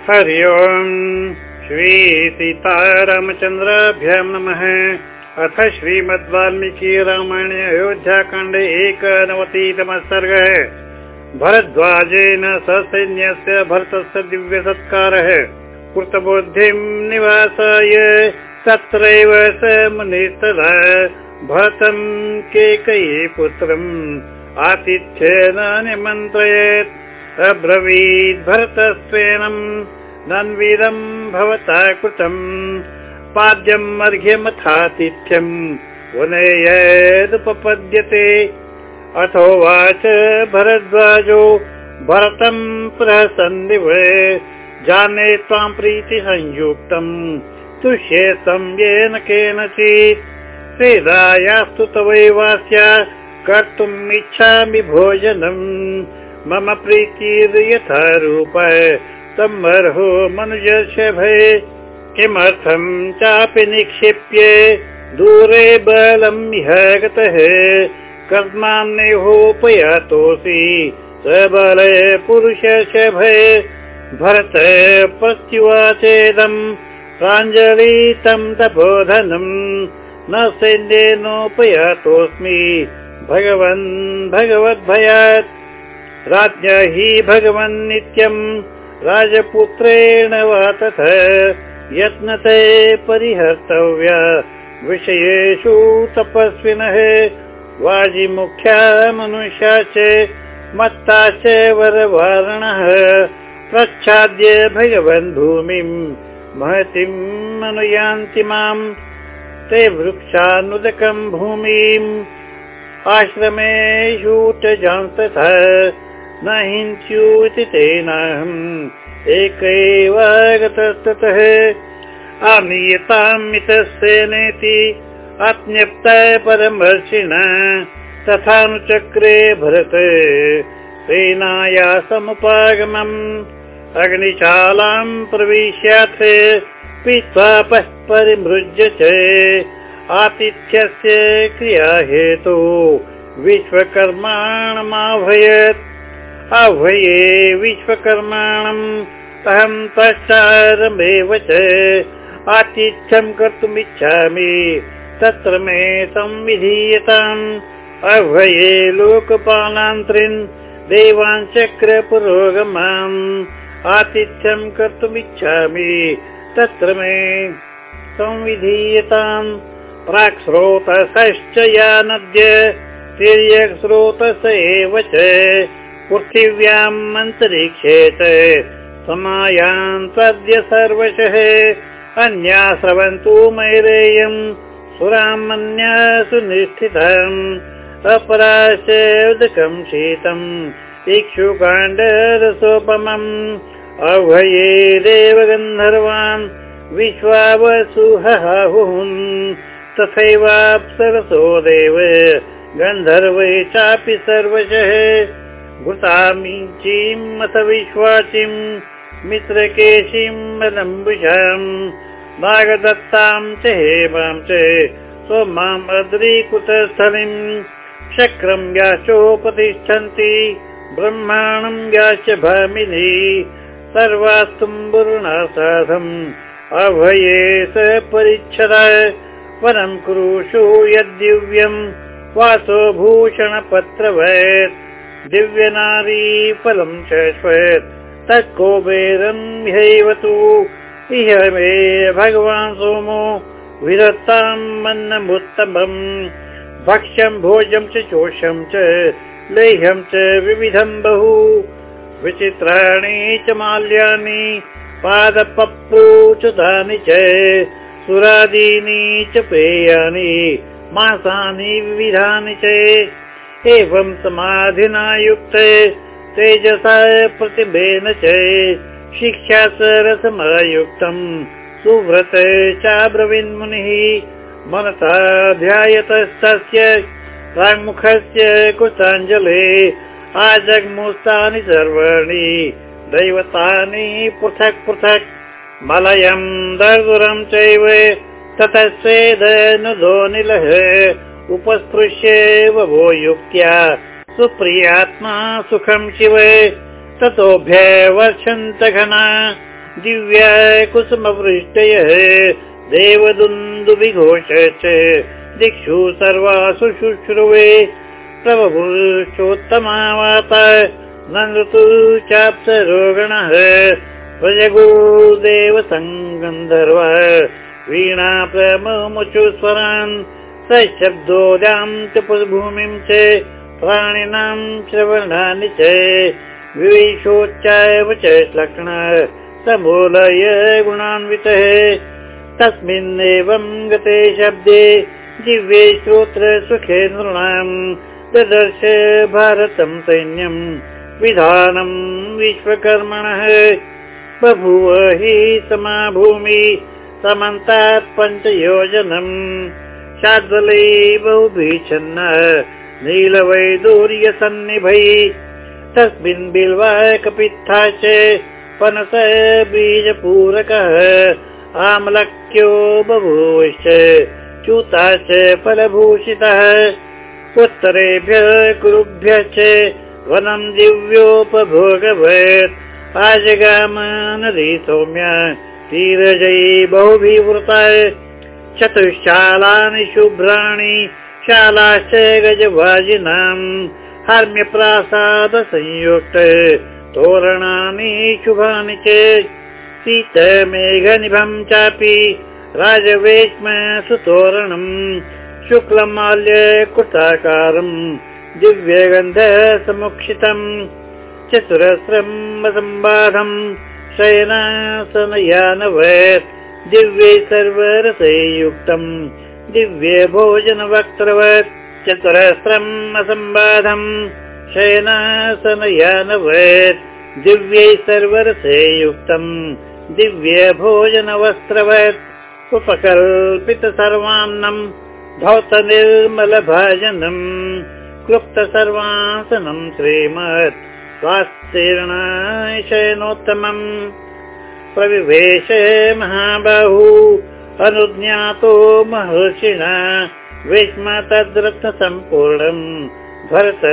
हरि ओम्। श्री सीतारामचन्द्राभ्यां नमः। अथ श्रीमद् वाल्मीकि रामायणे अयोध्याकाण्डे एकनवतितमः सर्गः। भरद्वाजेन ससैन्यस्य भरतस्य दिव्यसत्कारः। कृतबुद्धिं निवासाय तत्रैव स मुनिस्तदा। भरतं केकयी पुत्रम्। आतिथ्येन निमन्त्रयेत् अब्रवीद् भरतस्वेनम् नन्विदम् भवता कृतम् पाद्यम् अर्घ्यमथातिथ्यम् पुनयेदुपपद्यते अथोवाच भरद्वाजो भरतम् प्रसन्निव जाने त्वाम् प्रीतिसंयुक्तम् तुष्येतम् येन केनचित्। वेदायास्तु तवैवास्य कर्तुम् इच्छामि भोजनम् मम प्रीतिर् यथा रूप तमर्हो मनुजस्य भये किमर्थम् चापि निक्षिप्य दूरे बलम् इह गतः। कर्मान्योपयातोऽसि स बल पुरुषस्य भये भरत प्रत्युवाचेदम् प्राञ्जलि तम् तपोधनम् न सैन्येनोपयातोऽस्मि भगवन् भगवद्भयात् राज्ञ हि भगवन् नित्यम् राजपुत्रेण वा तथ यत्नते परिहर्तव्या। विषयेषु तपस्विनः वाजिमुख्या मनुष्या च मत्ता च वरवारणः। प्रच्छाद्य भगवन् भूमिम् महतीम् अनुयान्ति माम्। ते वृक्षानुदकम् भूमिम्। आश्रमेषु च जान्तथ न हिंस्यूति तेनाहम् एकैव गतस्ततः। आनीयतामितस्तेनेति अज्ञप्त परमर्षिण तथानुचक्रे भरत सेनाया समुपागमम् अग्निशालाम् प्रविश्यात् पीत्वा परिमृज्य च। आतिथ्यस्य क्रियाहेतु विश्वकर्माणमाभयत् अभये विश्वकर्माणम् अहम् पश्चारमेव च आतिथ्यम् कर्तुमिच्छामि। तत्र मे संविधीयताम्। अभये लोकपालान्तरिन् देवान् चक्र पुरोगमाम् आतिथ्यम् कर्तुमिच्छामि। तत्र मे संविधीयताम्। प्राक् स्रोतसश्च या नद्य तिर्यक् स्रोतस एव च पृथिव्याम् अन्तरिक्षे च समायान् सद्य सर्वशः। अन्या स्रवन्तु मैरेयम्। सुरामन्या सुनिष्ठितम् अपराश्च शीतम्। इक्षुकाण्डरसोपमम्। अभये देव गन्धर्वान् विश्वावसुहाहुम् तथैवाप्सरसो देव। गन्धर्वै चापि सर्वशः भूतामीचीम् अथ विश्वाचिम् मित्रकेशीम् मलम्बुषाम् नागदत्ताम् च हेमां च सोमाम् अद्रीकृतस्थलिम् शक्रम् याचोपतिष्ठन्ति ब्रह्माणम् याच भामिनी सर्वास्तुम्बुर्णा साधम् अभये स परिच्छद। परम् कुरुषु यद्दिव्यम् वासो भूषणपत्रवत् दिव्यनारी फलम् शश्वत् तत्कोबेरम् ह्यैव तु। इह मे भगवान् सोमो विदत्ताम् अन्नमुत्तमम् भक्ष्यम् भोजम् च चोषम् च लेह्यम् च विविधम् बहु। विचित्राणि च माल्यानि पादपप्रू च तानि च सुरादीनि च पेयानि मासानि विविधानि च एवं समाधिना युक्ते तेजसा प्रतिभेन च शिक्षा सरसमयुक्तम् सुव्रत चाब्रवीन्मुनिः मनसा ध्यायतस्तस्य प्राङ्मुखस्य कुशाञ्जले आजग्मुस्तानि सर्वाणि दैवतानि पृथक् पृथक् मलयम् दर्दुरम् चैव ततः स्वेदनुदोनिलः उपस्पृश्येव वो युक्त्या सुप्रियात्मा सुखम् शिव। ततोभ्य वर्षन्त घना दिव्या कुसुमवृष्टयः देवदुन्दुविघोष च दिक्षु सर्वासु शुश्रुवे। प्रभुषोत्तमा वाता नन्दतु चाप्सरोगणः प्रजगो देवसङ्गन्धर्व वीणा प्रमुचु स च पुभूमिं च प्राणिनां श्रवणानि च विवेशोच्चायव च लक्ष्ण समूलय गुणान्वितः। तस्मिन्नेवं गते शब्दे दिव्ये श्रोत्र सुखे नृणाम्। ददर्श भारतं सैन्यम् विधानं विश्वकर्मणः। बभूव हि समा भूमि समन्तात् पञ्चयोजनम् शाद्वलै बहुभिच्छन्न नीलवैदूर्यसन्निभै तस्मिन् बिल्वाकपित्था च पनस बीजपूरकः आमलक्यो बभूवश्च च्यूताश्च फलभूषितः। उत्तरेभ्यः कुरुभ्यश्च वनं दिव्योपभोगवत् आजगाम नदी सौम्य तीरजयी बहुभिवृता चतुश्शालानि शुभ्राणि शालाश्च गजवाजिनाम् हर्म्यप्रासाद संयुक्त तोरणानि शुभानि च। शीतमेघनिभं चापि राजवेश्म सुतोरणम् शुक्लमाल्य कृताकारम् दिव्यगन्ध समुक्षितम् चतुरस्रम् असम्बाधम् शयनासनयानवत् दिव्ये सर्वरसयुक्तम् दिव्य भोजनवक्त्रवत् चतुरस्रम् असम्बाधम् शयनासनयानवत् दिव्यै सर्वरसयुक्तम् दिव्य भोजनवस्त्रवत् उपकल्पित सर्वान्नम् भवत निर्मलभाजनम् क्लुप्त सर्वासनम् श्रीमत् स्वास्थ्येर्णशयनोत्तमम् प्रविवेश महाबाहु अनुज्ञातो महर्षिणा विस्म तद्रत्नसम्पूर्णम् भरत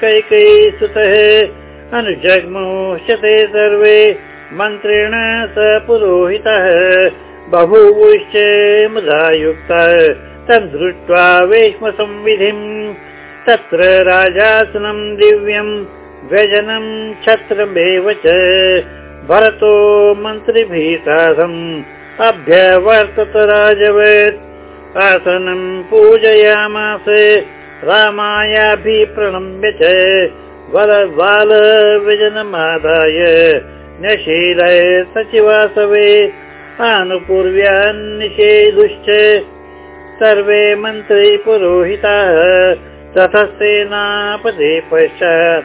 कैकै सुतः अनुजग्मुष्यते सर्वे मन्त्रेण स पुरोहितः बभूवुश्च मुदायुक्तः तद्दृष्ट्वा वेश्मसंविधिम् तत्र राजासनं दिव्यम् व्यजनं छत्रमेव च भरतो मन्त्रिभिः साधम् अभ्यवर्तत राजवत्। आसनं पूजयामास रामायाभिप्रणम्य च व्यजनमादाय। न्यशीलय सचिवासवे आनुपूर्व्यान्निषेधुश्च। सर्वे मन्त्री पुरोहिताः ततः सेनापदे पश्चात्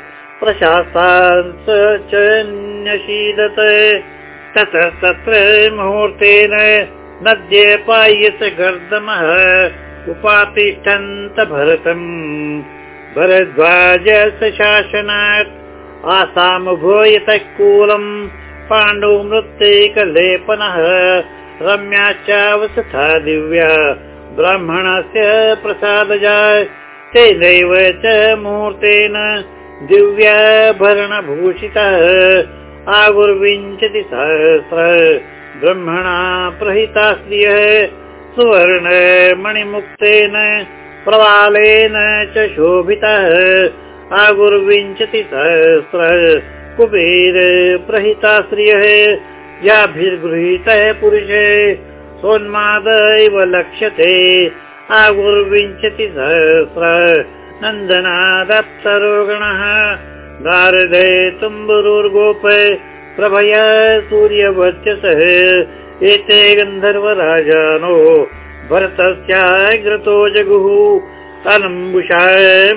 न्यशीलत ततः तत्र मुहूर्तेन नद्ये पायस गर्दमः उपातिष्ठन्त भरतम् भरद्वाजस्य शासनात् आसामभूयतः कूलम् पाण्डुमृत्यैकलेपनः रम्याश्चावसथा दिव्या ब्राह्मणस्य प्रसादजा तेनैव च मुहूर्तेन दिव्याभरणभूषितः आगुर्विंशति सहस्र ब्रह्मणा प्रहिता स्त्रियः सुवर्ण मणिमुक्तेन प्रवालेन च शोभितः आगुर्विंशति सहस्र कुबेर प्रहिता स्त्रियः याभिर्गृहीतः पुरुषे सोन्माद इव लक्ष्यते आगुर्विंशति सहस्र नन्दनादप्सरोगणः गारदे तुम्बुरुर्गोप प्रभया सूर्यवर्चसः एते गन्धर्वराजानो भरतस्याग्रतो जगुः। अनम्बुषा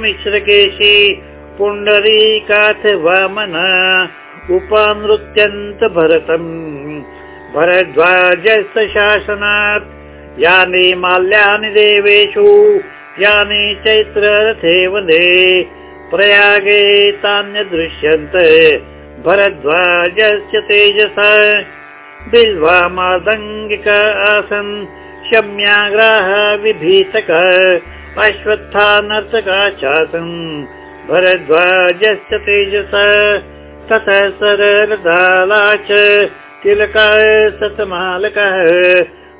मिश्रकेशी पुण्डरीकाथ वामन उपानृत्यन्त भरतम् भरद्वाजस्य शासनात् यानि माल्यानि देवेषु यानि चैत्ररथे वदे प्रयागे तान्यदृश्यन्त। भरद्वाजस्य तेजसा। बिल्वामादङ्गिक आसन्। शम्याग्राः विभीतक अश्वत्था नर्तका चासन्। भरद्वाजस्य तेजस। ततः सरलदाला च तिलकाय सतमालकः।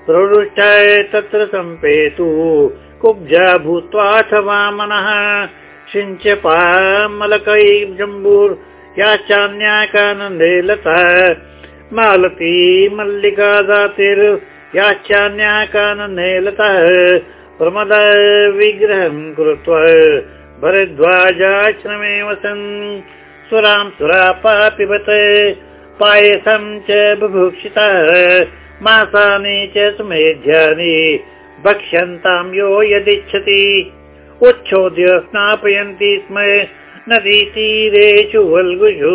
प्रवृष्टाय तत्र सम्पेतु कुब्जा भूत्वाथवा मनः सिञ्चपामलकै जम्बूर् याश्चान्याकानन्दे लता। मालती मल्लिका दातिर् याश्चान्याकानन्दे लतः। प्रमद विग्रहं कृत्वा भरद्वाजाश्रमे वसन् सुरां सुरापा पिबत पायसं च बुभुक्षितः। मासानि च सुमेध्यानि भक्ष्यन्तां यो यदिच्छति। उच्छोद्य स्नापयन्ति स्म नदीतीरेषु वल्गुषु।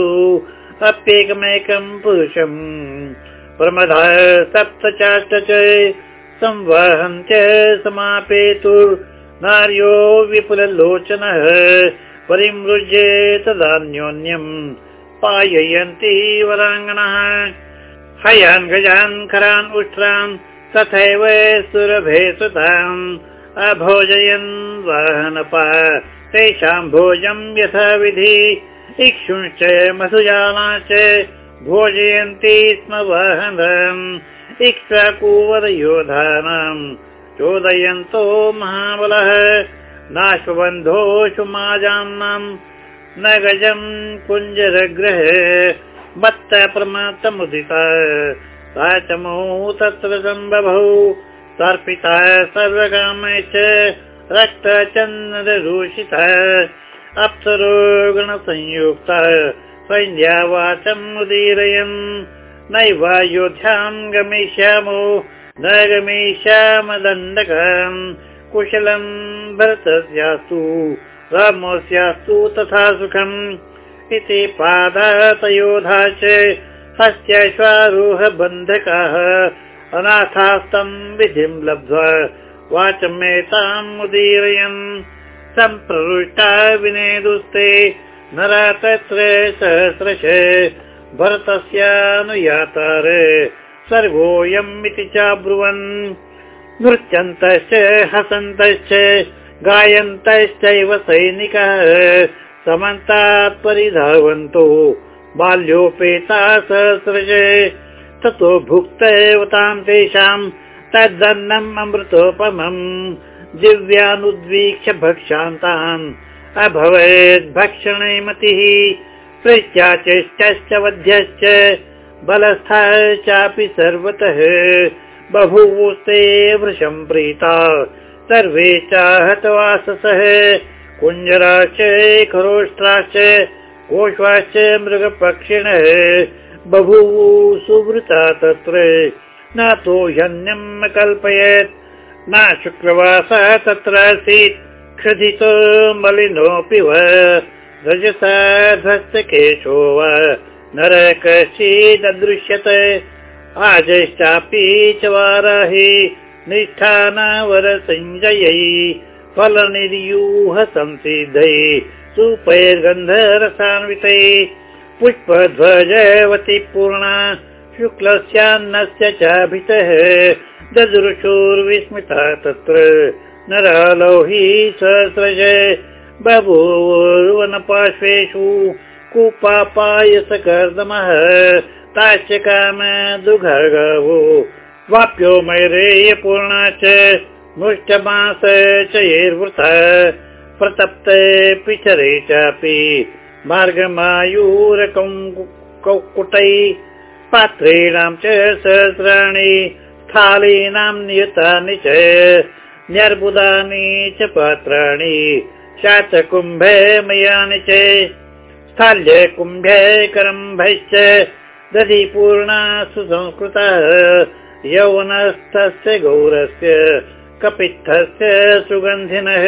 अप्येकमेकं पुरुषम् प्रमदा सप्त चाष्ट संवहन् च समापेतुर्नार्यो विपुललोचनः परिमृज्य तदान्योन्यम् पाययन्ति वराङ्गणः। हयान् गजान् खरान् उष्ट्रान् तथैव सुरभे सुताम् अभोजयन् वाहनपा तेषां भोजम् यथा विधि इक्षुश्च मधुजालाश्च भोजयन्ति स्म वाहनम्। इक्ष्वाकुवरयोधानाम् चोदयन्तो महाबलः। नाश्वबन्धोषु माजान्नाम् न गजम् कुञ्जरग्रहे मत्त प्रमतमुदिता सा चमौ तत्र सम्बभौ तर्पिता सर्वकामे च रक्तचन्द्ररूषितः अप्सरो गणसंयुक्ता सैन्या वाचम् उदीरयन्। नैवायोध्याम् गमिष्यामो न गमिष्याम दण्डकम् कुशलम् भरतस्यास्तु रामोऽस्यास्तु तथा सुखम्। इति पादतयोधा च हस्त्यश्वारोह बन्धकाः अनाथास्तम् विधिम् लब्ध्वा वाचमेताम् उदीरयन्। सम्प्रवृष्टा विनेदुस्ते नरा तत्र सहस्रश। भरतस्यानुयातार सर्वोऽयम् इति चाब्रुवन्। नृत्यन्तश्च हसन्तश्च गायन्तश्चैव सैनिकः। समन्तात् परिधावन्तो बाल्योपेता सहस्रज ततो भुक्तैव ताम् तेषाम् तद्दन्नम् अमृतोपमम्। दिव्यानुद्वीक्ष्य भक्षान्तान् अभवेद् भक्षणे मतिः प्रत्याचेष्टश्च वध्यश्च बलस्था चापि सर्वतः। बभूवुस्ते वृषम् प्रीता सर्वे च हतवाससः कुञ्जराश्च खरोष्ट्राश्च गोष्वाश्च मृगपक्षिणः बभूव सुवृता तत्र। न तो ह्यन्यम् अकल्पयत् न शुक्रवासः तत्र आसीत्। क्षुधितो मलिनोऽपि वा रजसा ध्वस्तकेशो वा नर कश्चिददृश्यत आजश्चापि च वाराहि निष्ठानावरसञ्जयै फलनिर्यूह संसिद्धै सुपैर्गन्धरसान्वितै पुष्पध्वजवति पूर्णा शुक्लस्यान्नस्य चाभितः ददृशोर्विस्मिता तत्र नरालौहि सहस्रज बभूवनपार्श्वेषु कुपापायसकर्दमः ताश्च काम दुघर्गवो वाप्यो मैरेयपूर्णा च मुष्टमास च प्रतप्त पिचरे चापि मार्गमायूरकं कौकुटै पात्रेणां च सहस्राणि स्थालीनां नियतानि च न्यर्बुदानि च पात्राणि शाचकुम्भे मयानि च स्थाल्य कुम्भे करम्भैश्च दधिपूर्णा सुसंस्कृतः यौवनस्थस्य गौरस्य कपित्थस्य सुगन्धिनः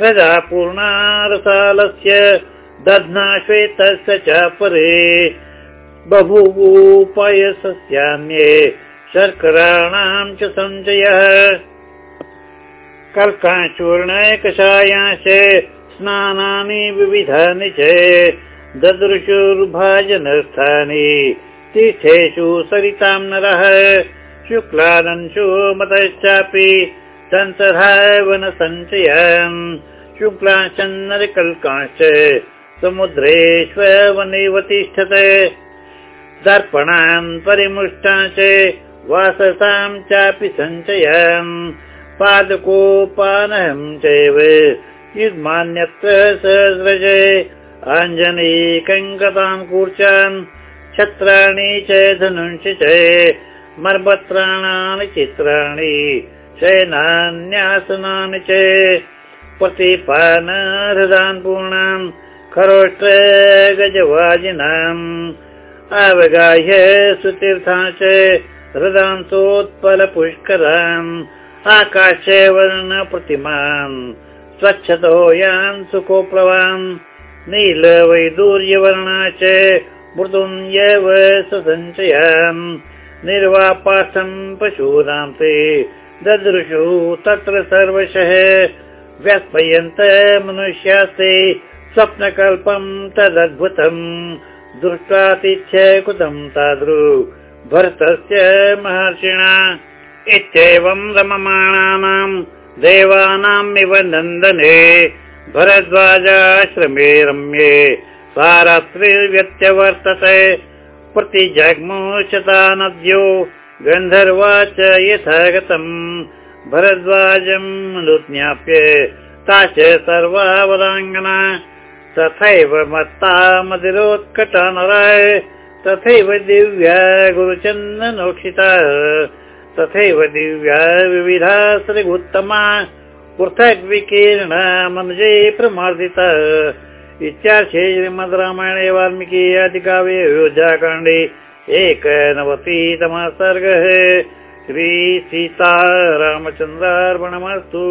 रजापूर्णा रसालस्य दध्ना श्वेतस्य च परे बभूवूपयसस्यान्ये शर्कराणां च सञ्चयः। कल्काचूर्णकषायाश्च स्नानानि विविधानि च ददृशुर्भाजनस्थानि तीर्थेषु सरितां नरः। शुक्लानंशु मतश्चापि सञ्चयन् शुक्लाश्चन्नरकल्काश्च समुद्रेष्वनेव तिष्ठत् दर्पणान् परिमुष्टा च वाससां चापि सञ्चयन्। युग्मान्यत्र सहस्रजे। अञ्जनी कङ्कतान् कूर्चान् छत्राणि च धनुंसि च मर्मत्राणानि चित्राणि शयनान्यासनानि च प्रतिपान हृदान् पूर्णान् खरोष्ट गजवाजिनाम् अवगाह्य सुतीर्था च हृदान्तोत्पलपुष्करान् आकाशे वर्ण प्रतिमान् स्वच्छतो यान् सुकोप्लवान् नील वैदूर्यवर्णा च मृदुञ्जव सञ्चयान् निर्वापासं पशूनां ददृशु तत्र सर्वशः व्यस्पयन्त मनुष्यास्ते स्वप्नकल्पं तदद्भुतम् दृष्ट्वातिथ्य कृतं तादृ भरतस्य महर्षिणा। इत्येवं रममाणानां देवानामिव नन्दने भरद्वाजाश्रमे रम्ये सारात्रिव्यत्यवर्तते प्रतिजग्मुशता नद्यो गन्धर्वा च यथा गतम् भरद्वाजम् अनुज्ञाप्य ता च सर्वावराङ्गना तथैव मत्ता मदिरोत्कटा नराय। तथैव दिव्या गुरुचन्दनोक्षिता। तथैव दिव्या विविधा श्रीगुत्तमा पृथग् विकीर्ण मनुजे प्रमार्दिता। इत्यार्थे श्रीमद् रामायणे वाल्मीकि अधिकाव्ये अयोध्याकाण्डे एकनवतितमः सर्गः। श्रीसीता रामचन्द्रार्पणमस्तु